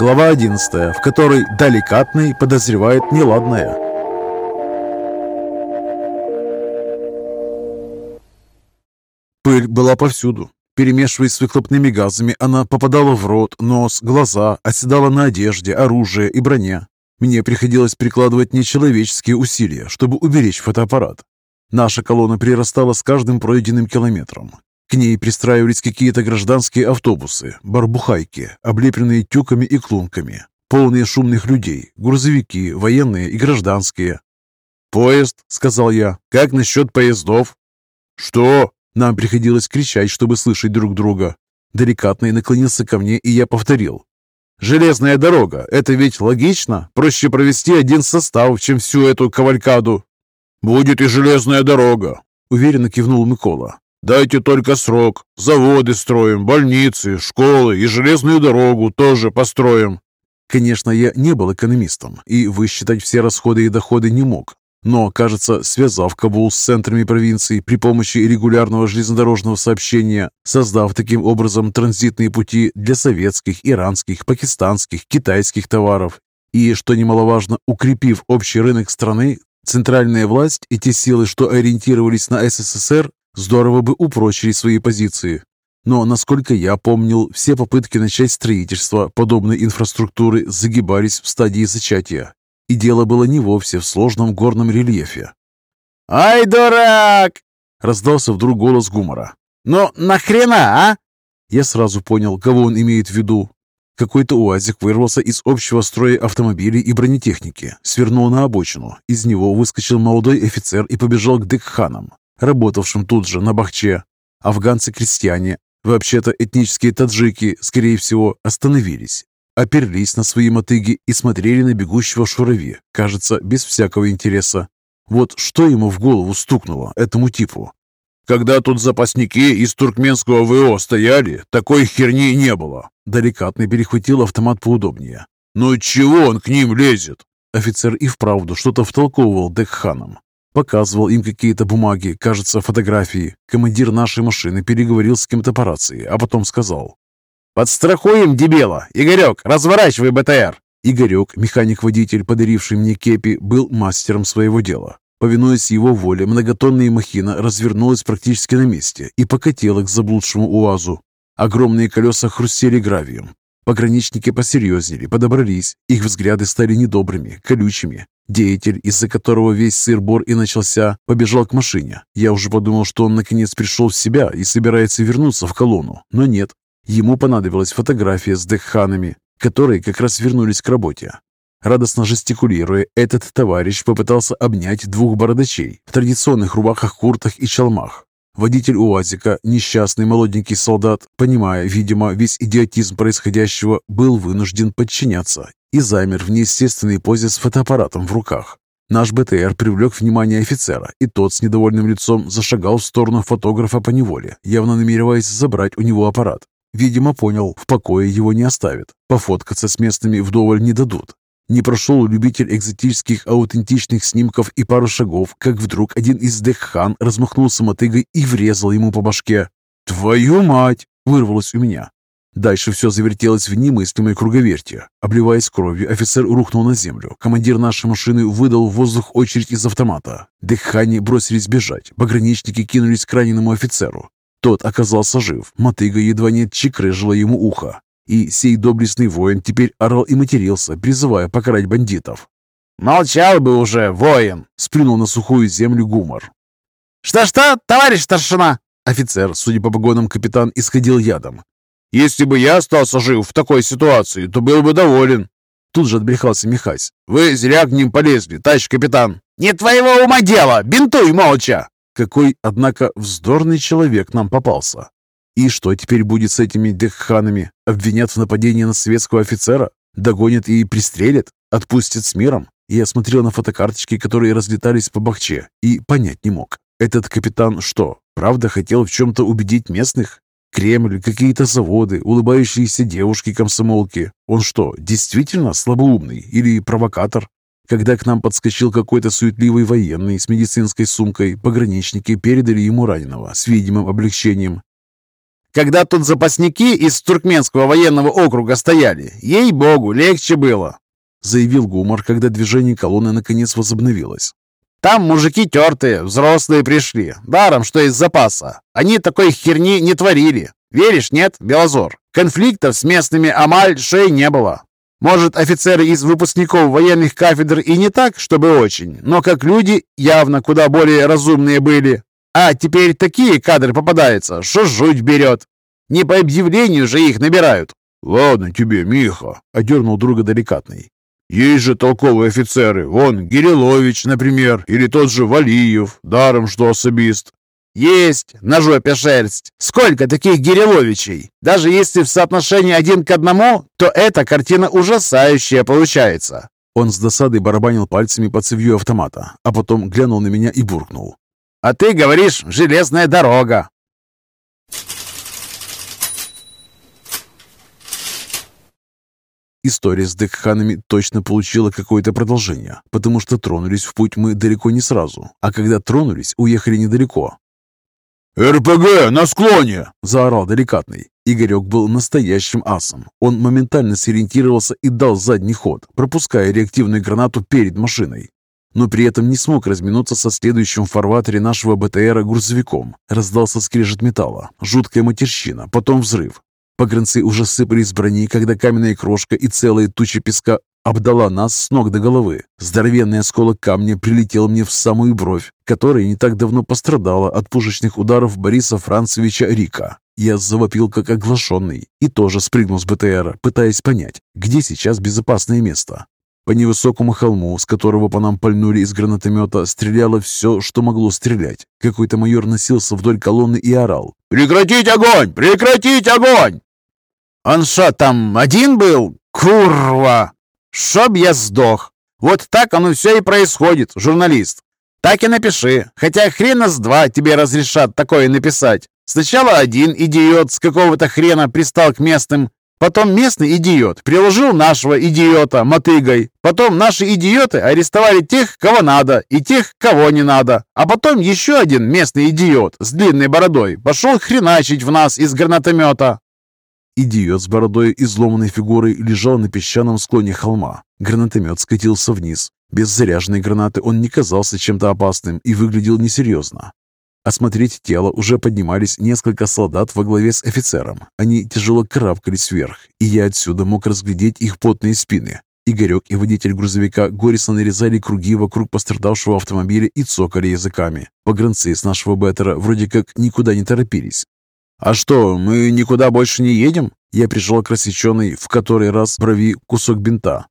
Глава 11, в которой Далекатный подозревает неладное. Пыль была повсюду. Перемешиваясь с выхлопными газами, она попадала в рот, нос, глаза, оседала на одежде, оружие и броне. Мне приходилось прикладывать нечеловеческие усилия, чтобы уберечь фотоаппарат. Наша колонна прирастала с каждым пройденным километром. К ней пристраивались какие-то гражданские автобусы, барбухайки, облепленные тюками и клунками, полные шумных людей, грузовики, военные и гражданские. «Поезд», — сказал я, — «как насчет поездов?» «Что?» Нам приходилось кричать, чтобы слышать друг друга. Деликатный наклонился ко мне, и я повторил. «Железная дорога — это ведь логично? Проще провести один состав, чем всю эту кавалькаду». «Будет и железная дорога», — уверенно кивнул Микола. «Дайте только срок. Заводы строим, больницы, школы и железную дорогу тоже построим». Конечно, я не был экономистом и высчитать все расходы и доходы не мог, но, кажется, связав Кабул с центрами провинции при помощи регулярного железнодорожного сообщения, создав таким образом транзитные пути для советских, иранских, пакистанских, китайских товаров и, что немаловажно, укрепив общий рынок страны, центральная власть и те силы, что ориентировались на СССР, здорово бы упрочили свои позиции. Но, насколько я помнил, все попытки начать строительство подобной инфраструктуры загибались в стадии зачатия, и дело было не вовсе в сложном горном рельефе. «Ай, дурак!» — раздался вдруг голос гумора. «Ну, нахрена, а?» Я сразу понял, кого он имеет в виду. Какой-то уазик вырвался из общего строя автомобилей и бронетехники, свернул на обочину. Из него выскочил молодой офицер и побежал к декханам, работавшим тут же, на Бахче. Афганцы-крестьяне, вообще-то этнические таджики, скорее всего, остановились оперлись на свои мотыги и смотрели на бегущего шурави, кажется, без всякого интереса. Вот что ему в голову стукнуло, этому типу? Когда тут запасники из туркменского ВО стояли, такой херни не было. Деликатный перехватил автомат поудобнее. «Ну чего он к ним лезет?» Офицер и вправду что-то втолковывал Декханам. Показывал им какие-то бумаги, кажется, фотографии. Командир нашей машины переговорил с кем-то по рации, а потом сказал. «Подстрахуем, дебила! Игорек, разворачивай БТР!» Игорек, механик-водитель, подаривший мне кепи, был мастером своего дела. Повинуясь его воле, многотонная махина развернулась практически на месте и покатила к заблудшему УАЗу. Огромные колеса хрустели гравием. Пограничники посерьезнели, подобрались. Их взгляды стали недобрыми, колючими. Деятель, из-за которого весь сыр-бор и начался, побежал к машине. Я уже подумал, что он наконец пришел в себя и собирается вернуться в колонну. Но нет, Ему понадобилась фотография с дехханами, которые как раз вернулись к работе. Радостно жестикулируя, этот товарищ попытался обнять двух бородачей в традиционных рубахах, куртах и чалмах. Водитель УАЗика, несчастный молоденький солдат, понимая, видимо, весь идиотизм происходящего, был вынужден подчиняться и замер в неестественной позе с фотоаппаратом в руках. Наш БТР привлек внимание офицера, и тот с недовольным лицом зашагал в сторону фотографа по неволе, явно намереваясь забрать у него аппарат. Видимо, понял, в покое его не оставят. Пофоткаться с местными вдоволь не дадут. Не прошел любитель экзотических аутентичных снимков и пару шагов, как вдруг один из Деххан размахнулся мотыгой и врезал ему по башке. «Твою мать!» — вырвалось у меня. Дальше все завертелось в немыслимой круговерте. Обливаясь кровью, офицер рухнул на землю. Командир нашей машины выдал в воздух очередь из автомата. Дыхане бросились бежать. Пограничники кинулись к раненому офицеру. Тот оказался жив, мотыга едва не чикрыжила ему ухо. И сей доблестный воин теперь орал и матерился, призывая покарать бандитов. «Молчал бы уже, воин!» — сплюнул на сухую землю гумор. «Что-что, товарищ старшина?» Офицер, судя по погонам капитан, исходил ядом. «Если бы я остался жив в такой ситуации, то был бы доволен». Тут же отбрехался Михась. «Вы зря к ним полезли, товарищ капитан!» «Не твоего ума дело! Бинтуй молча!» Какой, однако, вздорный человек нам попался. И что теперь будет с этими дехханами? Обвинят в нападении на советского офицера? Догонят и пристрелят? Отпустят с миром? Я смотрел на фотокарточки, которые разлетались по Бахче, и понять не мог. Этот капитан что, правда хотел в чем-то убедить местных? Кремль, какие-то заводы, улыбающиеся девушки-комсомолки. Он что, действительно слабоумный или провокатор? Когда к нам подскочил какой-то суетливый военный с медицинской сумкой, пограничники передали ему раненого с видимым облегчением. Когда тут запасники из Туркменского военного округа стояли, ей-богу, легче было!» заявил Гумар, когда движение колонны наконец возобновилось. «Там мужики тертые, взрослые пришли, даром, что из запаса. Они такой херни не творили. Веришь, нет, Белозор? Конфликтов с местными Амаль шеи не было. Может, офицеры из выпускников военных кафедр и не так, чтобы очень, но как люди явно куда более разумные были. А теперь такие кадры попадаются, что жуть берет. Не по объявлению же их набирают. «Ладно тебе, Миха», — одернул друга деликатный. «Есть же толковые офицеры. Вон, Гирилович, например, или тот же Валиев, даром что особист. Есть на жопе шерсть. Сколько таких Гириловичей? Даже если в соотношении один к одному, то эта картина ужасающая получается. Он с досадой барабанил пальцами по цевью автомата, а потом глянул на меня и буркнул. «А ты говоришь, железная дорога!» История с Декханами точно получила какое-то продолжение, потому что тронулись в путь мы далеко не сразу, а когда тронулись, уехали недалеко. «РПГ на склоне!» – заорал деликатный. Игорек был настоящим асом. Он моментально сориентировался и дал задний ход, пропуская реактивную гранату перед машиной. Но при этом не смог разминуться со следующим в фарватере нашего БТРа грузовиком. Раздался скрежет металла, жуткая матерщина, потом взрыв. Погранцы уже сыпались с брони, когда каменная крошка и целая туча песка обдала нас с ног до головы. Здоровенный осколок камня прилетел мне в самую бровь, которая не так давно пострадала от пушечных ударов Бориса Францевича Рика. Я завопил как оглашенный и тоже спрыгнул с БТРа, пытаясь понять, где сейчас безопасное место. По невысокому холму, с которого по нам пальнули из гранатомета, стреляло все, что могло стрелять. Какой-то майор носился вдоль колонны и орал. «Прекратить огонь! Прекратить огонь!» «Он что, там один был? Курва!» «Чтоб я сдох! Вот так оно все и происходит, журналист. Так и напиши, хотя хрена с два тебе разрешат такое написать. Сначала один идиот с какого-то хрена пристал к местным, потом местный идиот приложил нашего идиота мотыгой, потом наши идиоты арестовали тех, кого надо, и тех, кого не надо, а потом еще один местный идиот с длинной бородой пошел хреначить в нас из гранатомета. Идиот с бородой и изломанной фигурой лежал на песчаном склоне холма. Гранатомет скатился вниз. Без заряженной гранаты он не казался чем-то опасным и выглядел несерьезно. Осмотреть тело уже поднимались несколько солдат во главе с офицером. Они тяжело карабкались вверх, и я отсюда мог разглядеть их потные спины. Игорек и водитель грузовика горестно нарезали круги вокруг пострадавшего автомобиля и цокали языками. Погранцы с нашего беттера вроде как никуда не торопились. «А что, мы никуда больше не едем?» Я прижал к рассеченной в который раз брови кусок бинта.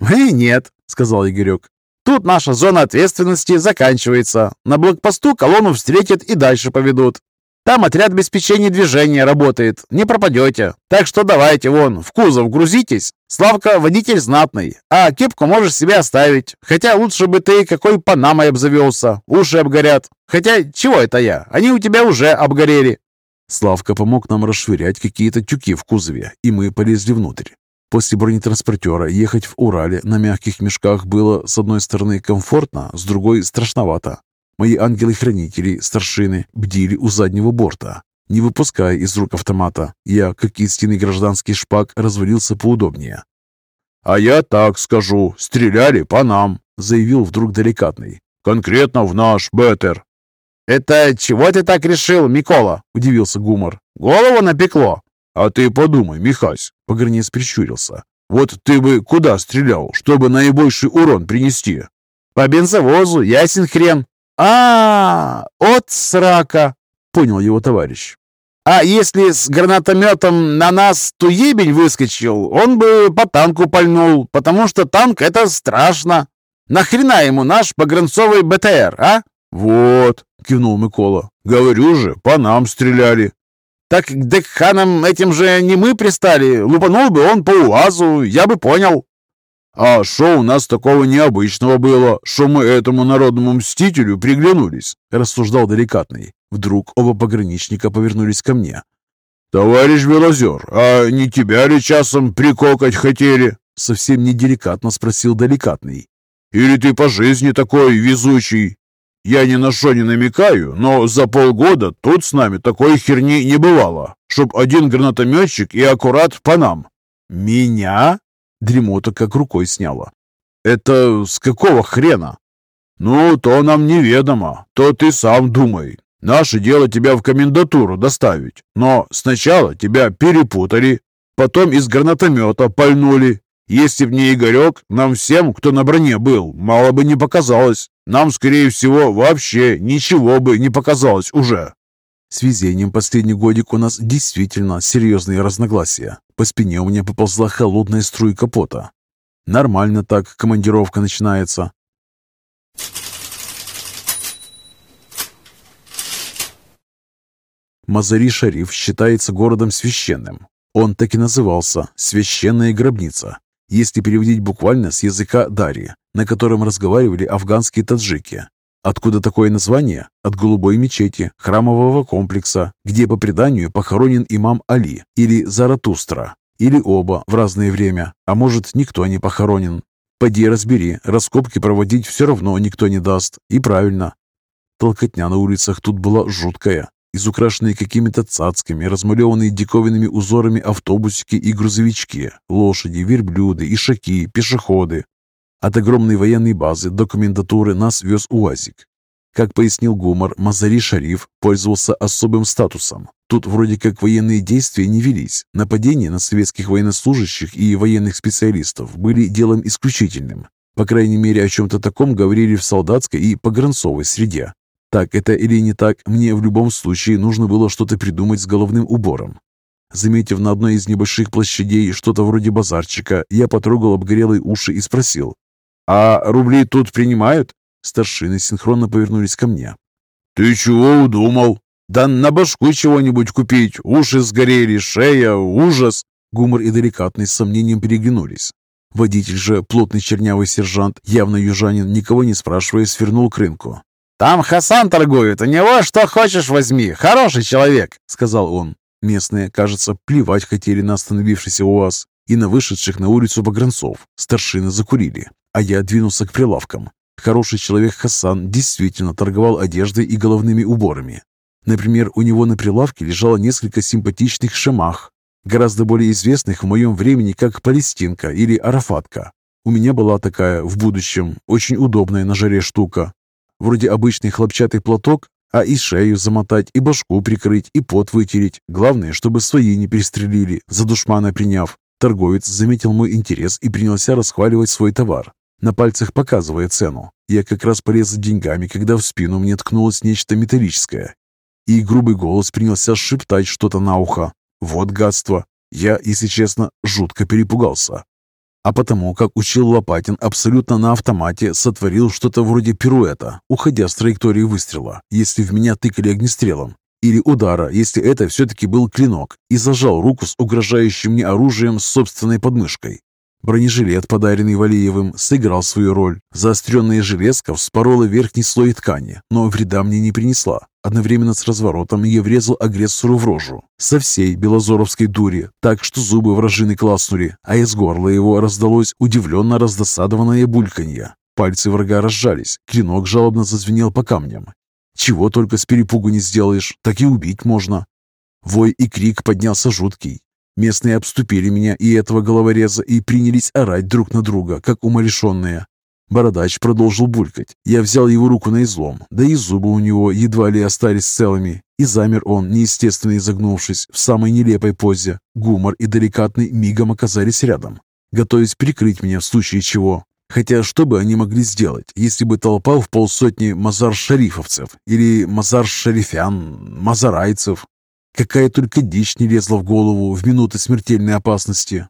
«Э, нет», — сказал Игорек. «Тут наша зона ответственности заканчивается. На блокпосту колонну встретят и дальше поведут. Там отряд обеспечения движения работает, не пропадете. Так что давайте вон, в кузов грузитесь. Славка водитель знатный, а кепку можешь себе оставить. Хотя лучше бы ты какой панамой обзавелся, уши обгорят. Хотя чего это я, они у тебя уже обгорели». Славка помог нам расшвырять какие-то тюки в кузове, и мы полезли внутрь. После бронетранспортера ехать в Урале на мягких мешках было, с одной стороны, комфортно, с другой – страшновато. Мои ангелы-хранители, старшины, бдили у заднего борта. Не выпуская из рук автомата, я, как истинный гражданский шпак, развалился поудобнее. «А я так скажу, стреляли по нам», – заявил вдруг деликатный. «Конкретно в наш Беттер. «Это чего ты так решил, Микола?» – удивился Гумор. «Голову напекло?» «А ты подумай, Михась!» – Погранец прищурился. «Вот ты бы куда стрелял, чтобы наибольший урон принести?» «По бензовозу, ясен хрен!» а, -а, -а от срака!» – понял его товарищ. «А если с гранатометом на нас туебень выскочил, он бы по танку пальнул, потому что танк — это страшно. Нахрена ему наш погранцовый БТР, а?» «Вот», — кивнул Микола. «Говорю же, по нам стреляли». «Так к Декханам этим же не мы пристали. Лупанул бы он по УАЗу, я бы понял». «А что у нас такого необычного было, что мы этому народному мстителю приглянулись?» — рассуждал деликатный. Вдруг оба пограничника повернулись ко мне. «Товарищ Белозер, а не тебя ли часом прикокать хотели?» Совсем неделикатно спросил деликатный. «Или ты по жизни такой везучий?» Я ни на что не намекаю, но за полгода тут с нами такой херни не бывало, чтоб один гранатометчик и аккурат по нам». «Меня?» Дремота как рукой сняла. «Это с какого хрена?» «Ну, то нам неведомо, то ты сам думай. Наше дело тебя в комендатуру доставить, но сначала тебя перепутали, потом из гранатомета пальнули. Если б не Игорек, нам всем, кто на броне был, мало бы не показалось. Нам, скорее всего, вообще ничего бы не показалось уже». С везением последний годик у нас действительно серьезные разногласия. По спине у меня поползла холодная струйка пота. Нормально так командировка начинается. Мазари-Шариф считается городом священным. Он так и назывался «Священная гробница», если переводить буквально с языка Дари, на котором разговаривали афганские таджики. Откуда такое название? От голубой мечети, храмового комплекса, где по преданию похоронен имам Али или Заратустра, или оба в разное время, а может никто не похоронен. Поди разбери, раскопки проводить все равно никто не даст. И правильно. Толкотня на улицах тут была жуткая. Изукрашенные какими-то цацками, размалеванные диковинными узорами автобусики и грузовички, лошади, верблюды, ишаки, пешеходы. От огромной военной базы до комендатуры нас вез УАЗик. Как пояснил Гумар, Мазари-Шариф пользовался особым статусом. Тут вроде как военные действия не велись. Нападения на советских военнослужащих и военных специалистов были делом исключительным. По крайней мере, о чем-то таком говорили в солдатской и погранцовой среде. Так это или не так, мне в любом случае нужно было что-то придумать с головным убором. Заметив на одной из небольших площадей что-то вроде базарчика, я потрогал обгорелые уши и спросил. «А рубли тут принимают?» Старшины синхронно повернулись ко мне. «Ты чего удумал? Да на башку чего-нибудь купить. Уши сгорели, шея, ужас!» Гумор и деликатный с сомнением переглянулись. Водитель же, плотный чернявый сержант, явно южанин, никого не спрашивая, свернул к рынку. «Там Хасан торгует, у него что хочешь возьми, хороший человек», — сказал он. Местные, кажется, плевать хотели на остановившийся УАЗ и на вышедших на улицу погранцов. Старшины закурили, а я двинулся к прилавкам. Хороший человек Хасан действительно торговал одеждой и головными уборами. Например, у него на прилавке лежало несколько симпатичных шамах, гораздо более известных в моем времени как Палестинка или Арафатка. У меня была такая в будущем, очень удобная на жаре штука, Вроде обычный хлопчатый платок, а и шею замотать, и башку прикрыть, и пот вытереть. Главное, чтобы свои не перестрелили, за душмана приняв. Торговец заметил мой интерес и принялся расхваливать свой товар, на пальцах показывая цену. Я как раз полез за деньгами, когда в спину мне ткнулось нечто металлическое. И грубый голос принялся шептать что-то на ухо. Вот гадство. Я, если честно, жутко перепугался а потому, как учил Лопатин, абсолютно на автомате сотворил что-то вроде пируэта, уходя с траектории выстрела, если в меня тыкали огнестрелом, или удара, если это все-таки был клинок, и зажал руку с угрожающим мне оружием с собственной подмышкой. Бронежилет, подаренный Валиевым, сыграл свою роль. Заостренная железка вспорола верхний слой ткани, но вреда мне не принесла. Одновременно с разворотом я врезал агрессору в рожу. Со всей белозоровской дури, так что зубы вражины класнули, а из горла его раздалось удивленно раздосадованное бульканье. Пальцы врага разжались, клинок жалобно зазвенел по камням. Чего только с перепугу не сделаешь, так и убить можно. Вой и крик поднялся жуткий. Местные обступили меня и этого головореза и принялись орать друг на друга, как умалишенные. Бородач продолжил булькать. Я взял его руку на излом, да и зубы у него едва ли остались целыми. И замер он, неестественно изогнувшись, в самой нелепой позе. Гумор и деликатный мигом оказались рядом, готовясь прикрыть меня в случае чего. Хотя что бы они могли сделать, если бы толпа в полсотни мазар-шарифовцев или мазар-шарифян, мазарайцев Какая только дичь не лезла в голову в минуты смертельной опасности.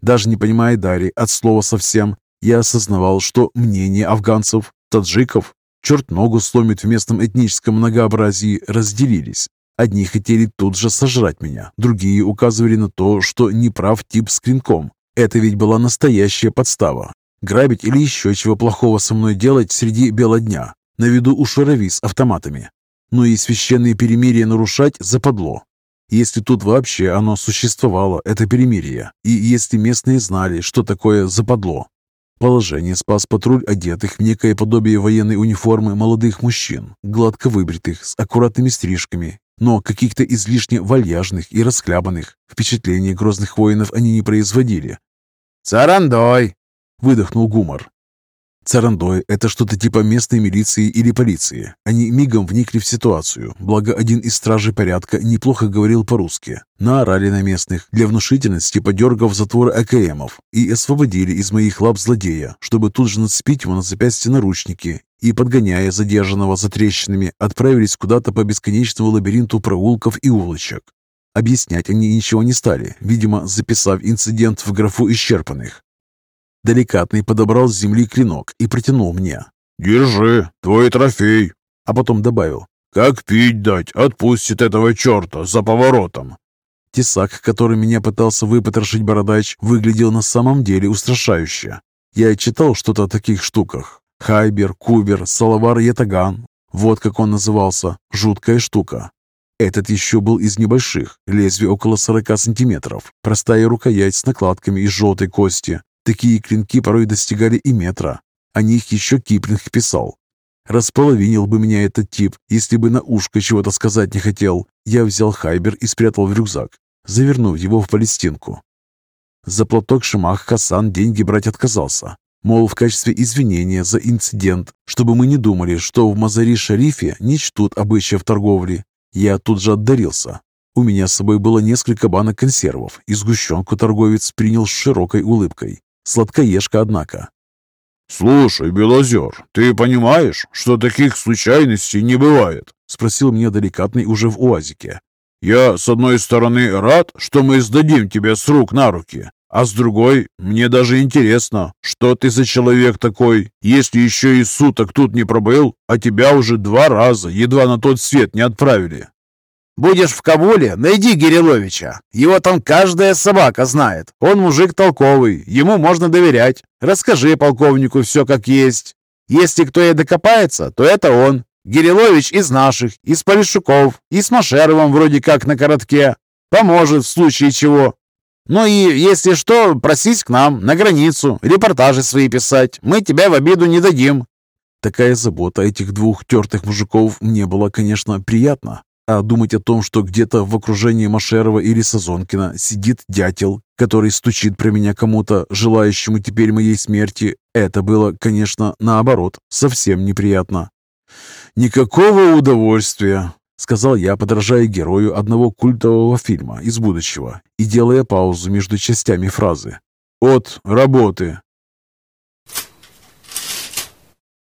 Даже не понимая Дари от слова совсем, я осознавал, что мнение афганцев, таджиков, черт ногу сломит в местном этническом многообразии, разделились. Одни хотели тут же сожрать меня, другие указывали на то, что неправ тип с клинком. Это ведь была настоящая подстава. Грабить или еще чего плохого со мной делать среди бела дня, на виду у шарови с автоматами но и священные перемирия нарушать западло. Если тут вообще оно существовало, это перемирие, и если местные знали, что такое западло. Положение спас патруль одетых в некое подобие военной униформы молодых мужчин, гладко выбритых, с аккуратными стрижками, но каких-то излишне вальяжных и расхлябанных. Впечатление грозных воинов они не производили. «Царандой!» – выдохнул Гумар. Царандой – это что-то типа местной милиции или полиции. Они мигом вникли в ситуацию, благо один из стражей порядка неплохо говорил по-русски. Наорали на местных, для внушительности подергав затворы АКМов, и освободили из моих лап злодея, чтобы тут же нацепить ему на запястье наручники и, подгоняя задержанного за трещинами, отправились куда-то по бесконечному лабиринту проулков и улочек. Объяснять они ничего не стали, видимо, записав инцидент в графу исчерпанных. Деликатный подобрал с земли клинок и протянул мне. «Держи, твой трофей!» А потом добавил. «Как пить дать, отпустит этого черта за поворотом!» Тесак, который меня пытался выпотрошить бородач, выглядел на самом деле устрашающе. Я читал что-то о таких штуках. Хайбер, Кубер, Салавар Ятаган. Вот как он назывался. Жуткая штука. Этот еще был из небольших, лезвие около 40 сантиметров, простая рукоять с накладками из желтой кости, Такие клинки порой достигали и метра. О них еще Киплинг писал. Располовинил бы меня этот тип, если бы на ушко чего-то сказать не хотел. Я взял хайбер и спрятал в рюкзак, завернув его в палестинку. За платок Шимах Хасан деньги брать отказался. Мол, в качестве извинения за инцидент, чтобы мы не думали, что в Мазари-Шарифе не чтут обычаев торговли. Я тут же отдарился. У меня с собой было несколько банок консервов, и сгущенку торговец принял с широкой улыбкой. Сладкоежка, однако. «Слушай, Белозер, ты понимаешь, что таких случайностей не бывает?» Спросил меня деликатный уже в УАЗике. «Я, с одной стороны, рад, что мы сдадим тебя с рук на руки, а с другой, мне даже интересно, что ты за человек такой, если еще и суток тут не пробыл, а тебя уже два раза едва на тот свет не отправили. Будешь в Кабуле, найди Гириловича. Его там каждая собака знает. Он мужик толковый, ему можно доверять. Расскажи полковнику все как есть. Если кто и докопается, то это он. Гирилович из наших, из Полищуков, и с Машеровым вроде как на коротке. Поможет в случае чего. Ну и, если что, просись к нам, на границу, репортажи свои писать. Мы тебя в обиду не дадим. Такая забота этих двух тертых мужиков мне была, конечно, приятна. А думать о том, что где-то в окружении Машерова или Сазонкина сидит дятел, который стучит про меня кому-то, желающему теперь моей смерти, это было, конечно, наоборот, совсем неприятно. «Никакого удовольствия», — сказал я, подражая герою одного культового фильма из будущего и делая паузу между частями фразы. «От работы.